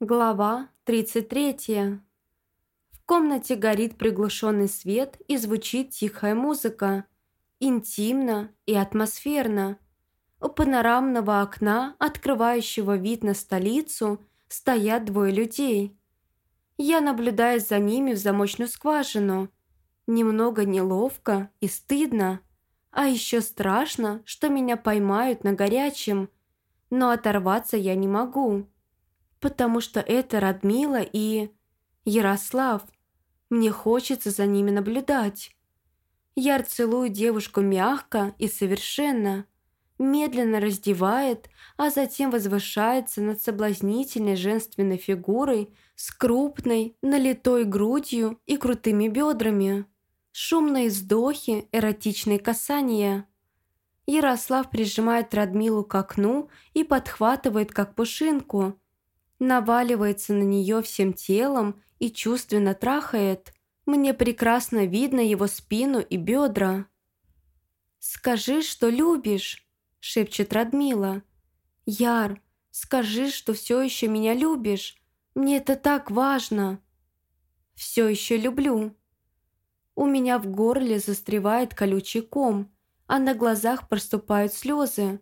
Глава 33. В комнате горит приглушенный свет и звучит тихая музыка. Интимно и атмосферно. У панорамного окна, открывающего вид на столицу, стоят двое людей. Я наблюдаю за ними в замочную скважину. Немного неловко и стыдно. А еще страшно, что меня поймают на горячем. Но оторваться я не могу потому что это Радмила и... Ярослав. Мне хочется за ними наблюдать. Яр целует девушку мягко и совершенно, медленно раздевает, а затем возвышается над соблазнительной женственной фигурой с крупной, налитой грудью и крутыми бедрами. Шумные вздохи, эротичные касания. Ярослав прижимает Радмилу к окну и подхватывает как пушинку – наваливается на нее всем телом и чувственно трахает. Мне прекрасно видно его спину и бедра. «Скажи, что любишь», – шепчет Радмила. «Яр, скажи, что все еще меня любишь. Мне это так важно». «Все еще люблю». У меня в горле застревает колючий ком, а на глазах проступают слезы.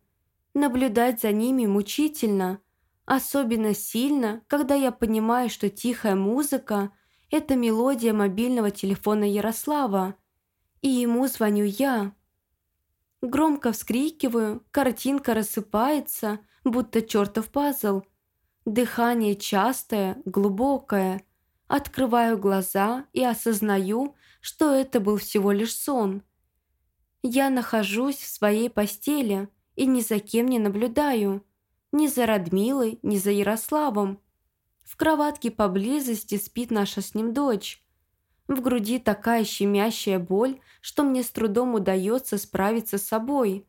Наблюдать за ними мучительно – Особенно сильно, когда я понимаю, что тихая музыка – это мелодия мобильного телефона Ярослава, и ему звоню я. Громко вскрикиваю, картинка рассыпается, будто чертов пазл. Дыхание частое, глубокое. Открываю глаза и осознаю, что это был всего лишь сон. Я нахожусь в своей постели и ни за кем не наблюдаю – ни за Радмилой, ни за Ярославом. В кроватке поблизости спит наша с ним дочь. В груди такая щемящая боль, что мне с трудом удается справиться с собой.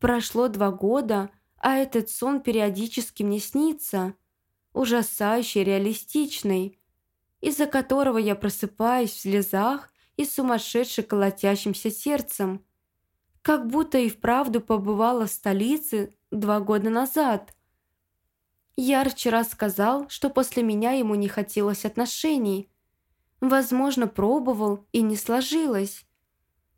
Прошло два года, а этот сон периодически мне снится. Ужасающий, реалистичный, из-за которого я просыпаюсь в слезах и сумасшедше колотящимся сердцем. Как будто и вправду побывала в столице два года назад. Яр вчера сказал, что после меня ему не хотелось отношений. Возможно, пробовал и не сложилось.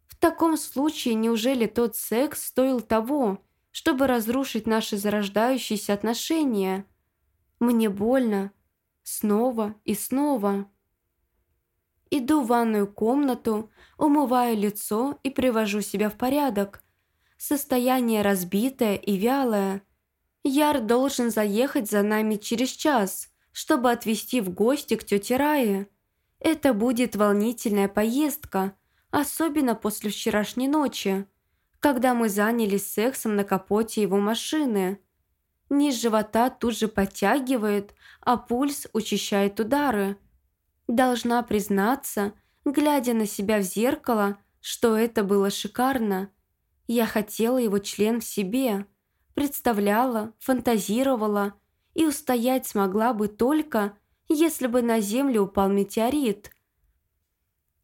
В таком случае неужели тот секс стоил того, чтобы разрушить наши зарождающиеся отношения? Мне больно. Снова и снова. Иду в ванную комнату, умываю лицо и привожу себя в порядок. Состояние разбитое и вялое. Яр должен заехать за нами через час, чтобы отвезти в гости к тете Рае. Это будет волнительная поездка, особенно после вчерашней ночи, когда мы занялись сексом на капоте его машины. Низ живота тут же подтягивает, а пульс учащает удары. Должна признаться, глядя на себя в зеркало, что это было шикарно. Я хотела его член в себе, представляла, фантазировала и устоять смогла бы только, если бы на землю упал метеорит.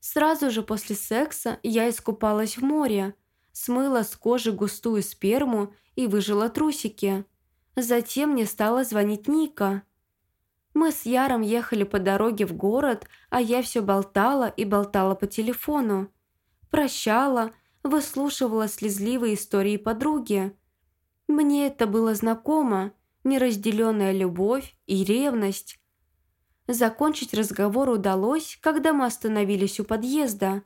Сразу же после секса я искупалась в море, смыла с кожи густую сперму и выжила трусики. Затем мне стала звонить Ника. Мы с Яром ехали по дороге в город, а я все болтала и болтала по телефону. Прощала, выслушивала слезливые истории подруги. Мне это было знакомо, неразделенная любовь и ревность. Закончить разговор удалось, когда мы остановились у подъезда.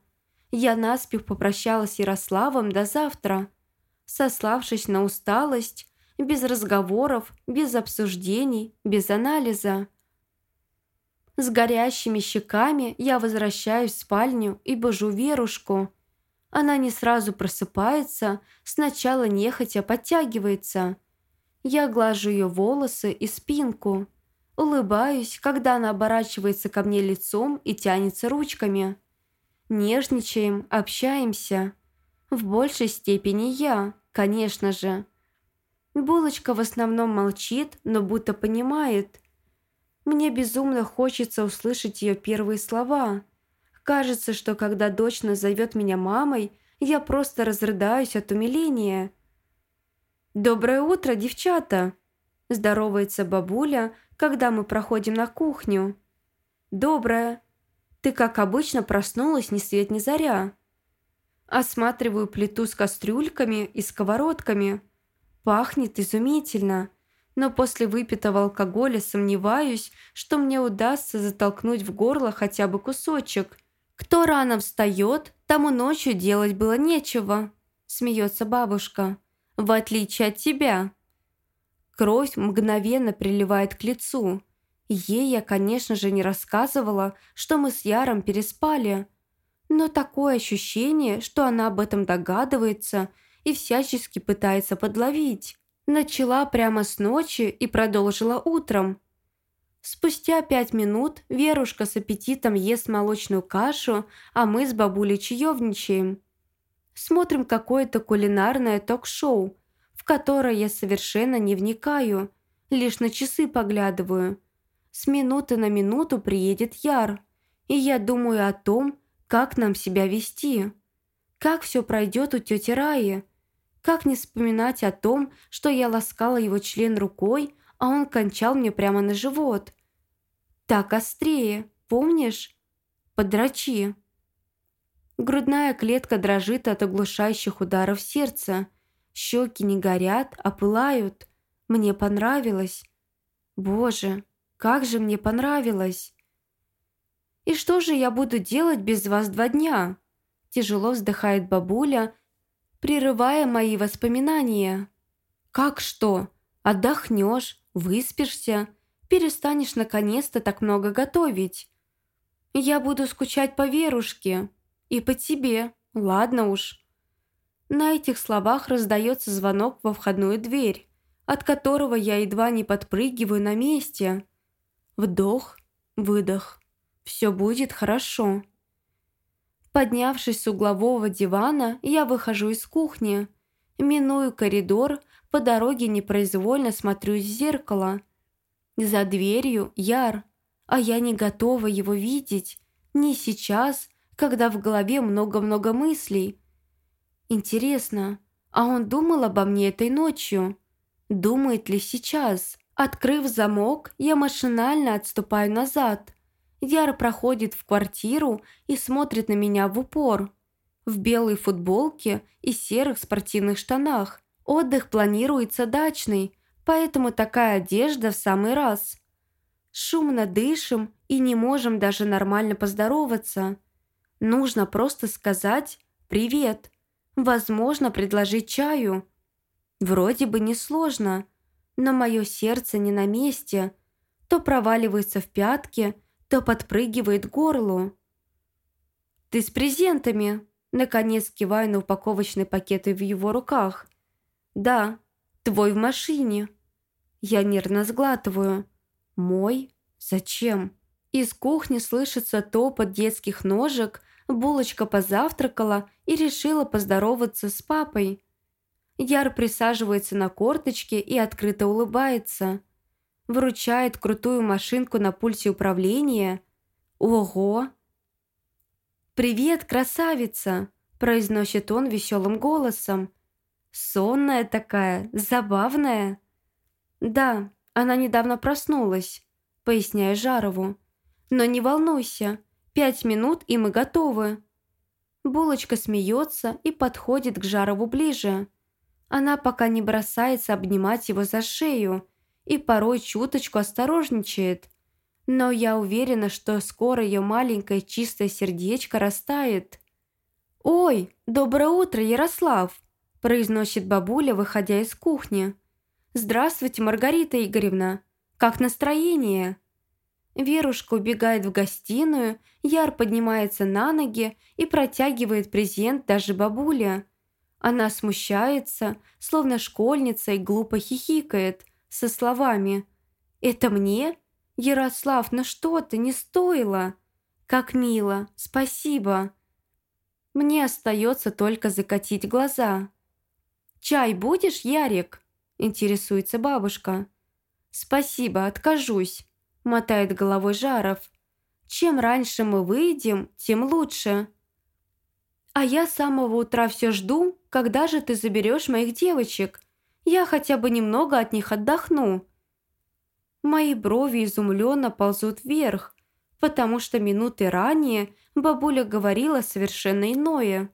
Я наспех попрощалась с Ярославом до завтра. Сославшись на усталость, без разговоров, без обсуждений, без анализа. С горящими щеками я возвращаюсь в спальню и божу Верушку – она не сразу просыпается, сначала нехотя подтягивается. Я глажу ее волосы и спинку. Улыбаюсь, когда она оборачивается ко мне лицом и тянется ручками. Нежничаем, общаемся. В большей степени я, конечно же. Булочка в основном молчит, но будто понимает. Мне безумно хочется услышать ее первые слова – Кажется, что когда дочь назовет меня мамой, я просто разрыдаюсь от умиления. «Доброе утро, девчата!» Здоровается бабуля, когда мы проходим на кухню. «Доброе. Ты, как обычно, проснулась ни свет ни заря». Осматриваю плиту с кастрюльками и сковородками. Пахнет изумительно, но после выпитого алкоголя сомневаюсь, что мне удастся затолкнуть в горло хотя бы кусочек. Кто рано встает, тому ночью делать было нечего, смеется бабушка, в отличие от тебя. Кровь мгновенно приливает к лицу. Ей я, конечно же, не рассказывала, что мы с Яром переспали. Но такое ощущение, что она об этом догадывается и всячески пытается подловить. Начала прямо с ночи и продолжила утром. Спустя пять минут Верушка с аппетитом ест молочную кашу, а мы с бабулей чаевничаем. Смотрим какое-то кулинарное ток-шоу, в которое я совершенно не вникаю, лишь на часы поглядываю. С минуты на минуту приедет Яр, и я думаю о том, как нам себя вести. Как все пройдет у тети Раи. Как не вспоминать о том, что я ласкала его член рукой, а он кончал мне прямо на живот. Так острее, помнишь? Подрачи. Грудная клетка дрожит от оглушающих ударов сердца. Щеки не горят, а пылают. Мне понравилось. Боже, как же мне понравилось. И что же я буду делать без вас два дня? Тяжело вздыхает бабуля, прерывая мои воспоминания. Как что? Отдохнешь, выспишься, перестанешь наконец-то так много готовить. Я буду скучать по Верушке и по тебе, ладно уж. На этих словах раздается звонок во входную дверь, от которого я едва не подпрыгиваю на месте. Вдох, выдох. Все будет хорошо. Поднявшись с углового дивана, я выхожу из кухни. Миную коридор, по дороге непроизвольно смотрю в зеркало. За дверью Яр, а я не готова его видеть. Не сейчас, когда в голове много-много мыслей – Интересно, а он думал обо мне этой ночью? Думает ли сейчас? Открыв замок, я машинально отступаю назад. Яр проходит в квартиру и смотрит на меня в упор. В белой футболке и серых спортивных штанах. Отдых планируется дачный, поэтому такая одежда в самый раз. Шумно дышим и не можем даже нормально поздороваться. Нужно просто сказать «привет». Возможно, предложить чаю. Вроде бы несложно, но мое сердце не на месте. То проваливается в пятки, то подпрыгивает к горлу. «Ты с презентами?» Наконец киваю на упаковочные пакеты в его руках. «Да, твой в машине». Я нервно сглатываю. «Мой? Зачем?» Из кухни слышится топот детских ножек – Булочка позавтракала и решила поздороваться с папой. Яр присаживается на корточке и открыто улыбается. Вручает крутую машинку на пульсе управления. Ого! «Привет, красавица!» – произносит он веселым голосом. «Сонная такая, забавная». «Да, она недавно проснулась», – поясняю Жарову. «Но не волнуйся, Пять минут, и мы готовы». Булочка смеется и подходит к Жарову ближе. Она пока не бросается обнимать его за шею и порой чуточку осторожничает. Но я уверена, что скоро ее маленькое чистое сердечко растает. «Ой, доброе утро, Ярослав!» произносит бабуля, выходя из кухни. «Здравствуйте, Маргарита Игоревна! Как настроение?» Верушка убегает в гостиную, Яр поднимается на ноги и протягивает презент даже бабуле. Она смущается, словно школьница и глупо хихикает, со словами «Это мне? Ярослав, ну что ты, не стоило!» «Как мило, спасибо!» Мне остается только закатить глаза. «Чай будешь, Ярик?» – интересуется бабушка. «Спасибо, откажусь», мотает головой Жаров. Чем раньше мы выйдем, тем лучше. А я с самого утра все жду, когда же ты заберешь моих девочек. Я хотя бы немного от них отдохну. Мои брови изумленно ползут вверх, потому что минуты ранее бабуля говорила совершенно иное –